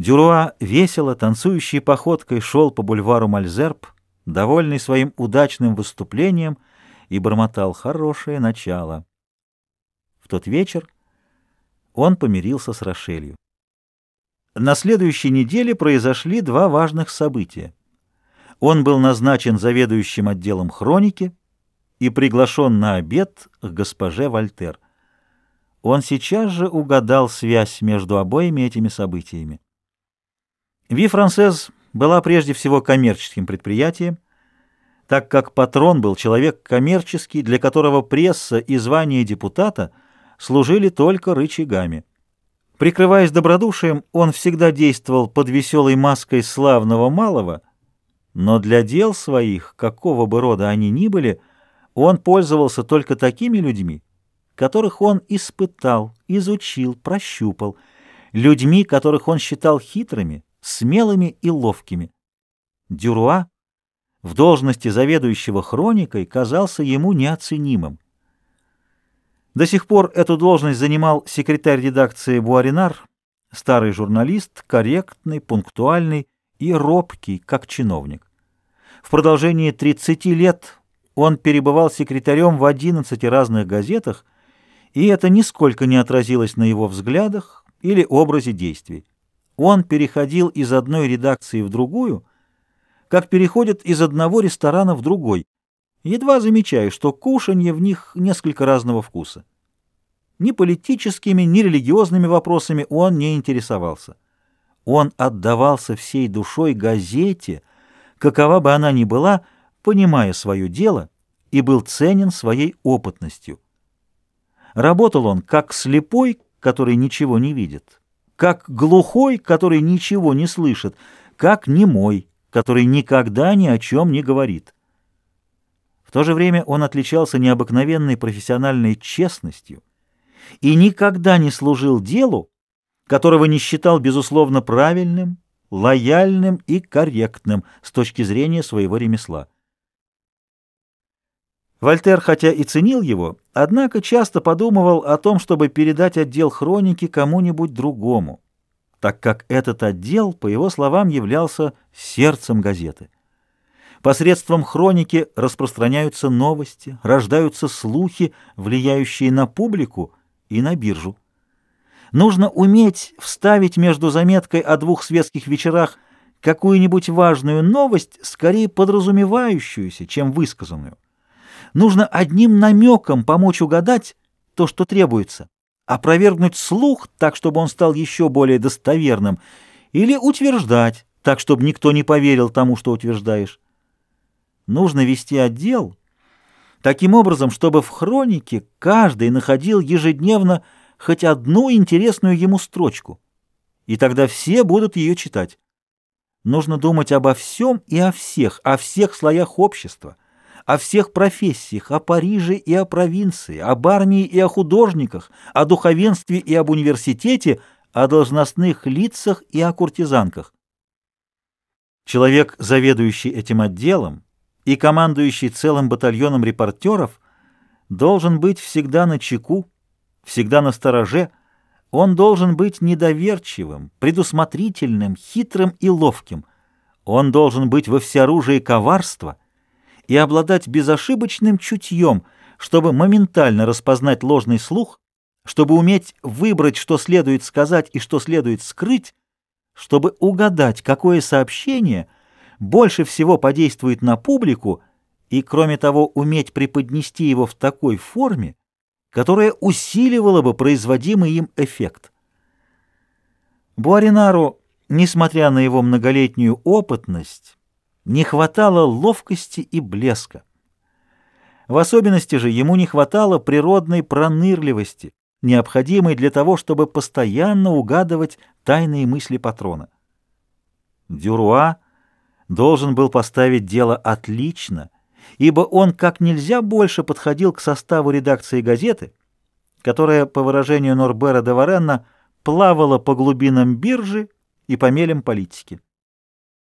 Дюруа весело, танцующей походкой шел по бульвару Мальзерб, довольный своим удачным выступлением, и бормотал хорошее начало. В тот вечер он помирился с Рошелью. На следующей неделе произошли два важных события. Он был назначен заведующим отделом хроники и приглашен на обед к госпоже Вольтер. Он сейчас же угадал связь между обоими этими событиями. Ви Францез была прежде всего коммерческим предприятием, так как патрон был человек коммерческий, для которого пресса и звание депутата служили только рычагами. Прикрываясь добродушием, он всегда действовал под веселой маской славного малого, но для дел своих, какого бы рода они ни были, он пользовался только такими людьми, которых он испытал, изучил, прощупал, людьми, которых он считал хитрыми, смелыми и ловкими. Дюруа в должности заведующего хроникой казался ему неоценимым. До сих пор эту должность занимал секретарь редакции Буаринар, старый журналист, корректный, пунктуальный и робкий, как чиновник. В продолжении 30 лет он перебывал секретарем в 11 разных газетах, и это нисколько не отразилось на его взглядах или образе действий. Он переходил из одной редакции в другую, как переходит из одного ресторана в другой, едва замечая, что кушанье в них несколько разного вкуса. Ни политическими, ни религиозными вопросами он не интересовался. Он отдавался всей душой газете, какова бы она ни была, понимая свое дело, и был ценен своей опытностью. Работал он как слепой, который ничего не видит как глухой, который ничего не слышит, как немой, который никогда ни о чем не говорит. В то же время он отличался необыкновенной профессиональной честностью и никогда не служил делу, которого не считал, безусловно, правильным, лояльным и корректным с точки зрения своего ремесла. Вольтер, хотя и ценил его, однако часто подумывал о том, чтобы передать отдел хроники кому-нибудь другому, так как этот отдел, по его словам, являлся сердцем газеты. Посредством хроники распространяются новости, рождаются слухи, влияющие на публику и на биржу. Нужно уметь вставить между заметкой о двух светских вечерах какую-нибудь важную новость, скорее подразумевающуюся, чем высказанную. Нужно одним намеком помочь угадать то, что требуется, опровергнуть слух так, чтобы он стал еще более достоверным, или утверждать так, чтобы никто не поверил тому, что утверждаешь. Нужно вести отдел таким образом, чтобы в хронике каждый находил ежедневно хоть одну интересную ему строчку, и тогда все будут ее читать. Нужно думать обо всем и о всех, о всех слоях общества, о всех профессиях, о Париже и о провинции, об армии и о художниках, о духовенстве и об университете, о должностных лицах и о куртизанках. Человек, заведующий этим отделом и командующий целым батальоном репортеров, должен быть всегда на чеку, всегда на стороже, он должен быть недоверчивым, предусмотрительным, хитрым и ловким. Он должен быть во всеоружии коварства — и обладать безошибочным чутьем, чтобы моментально распознать ложный слух, чтобы уметь выбрать, что следует сказать и что следует скрыть, чтобы угадать, какое сообщение больше всего подействует на публику и, кроме того, уметь преподнести его в такой форме, которая усиливала бы производимый им эффект. Буаринару, несмотря на его многолетнюю опытность, не хватало ловкости и блеска. В особенности же ему не хватало природной пронырливости, необходимой для того, чтобы постоянно угадывать тайные мысли патрона. Дюруа должен был поставить дело отлично, ибо он как нельзя больше подходил к составу редакции газеты, которая, по выражению Норбера де Варенна, плавала по глубинам биржи и по мелям политики.